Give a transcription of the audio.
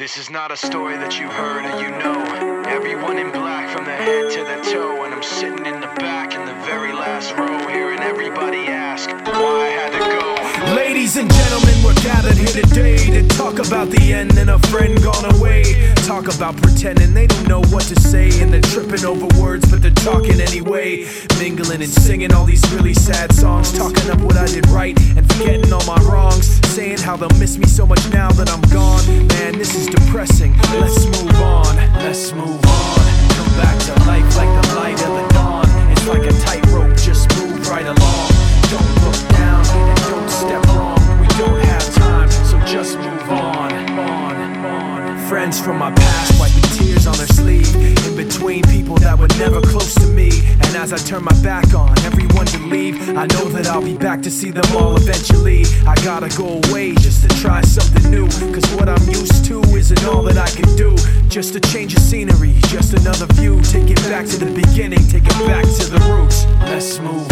This is not a story that you heard or you know. Everyone in black from their head to their toe, and I'm sitting in the back in the very last row, hearing everybody ask why I had to go. Ladies and gentlemen, we're gathered here today to talk about the end and a friend gone away. Talk about pretending they don't know what to say, and they're tripping over words, but they're talking anyway. Mingling and singing all these really sad songs, talking up what I did right and forgetting all my wrongs. Saying how they'll miss me so much now that I'm gone. Friends from my past wiping tears on their sleeve. In between people that were never close to me. And as I turn my back on everyone to leave, I know that I'll be back to see them all eventually. I gotta go away just to try something new. Cause what I'm used to isn't all that I can do. Just a change of scenery, just another view. Take it back to the beginning, take it back to the roots. Let's move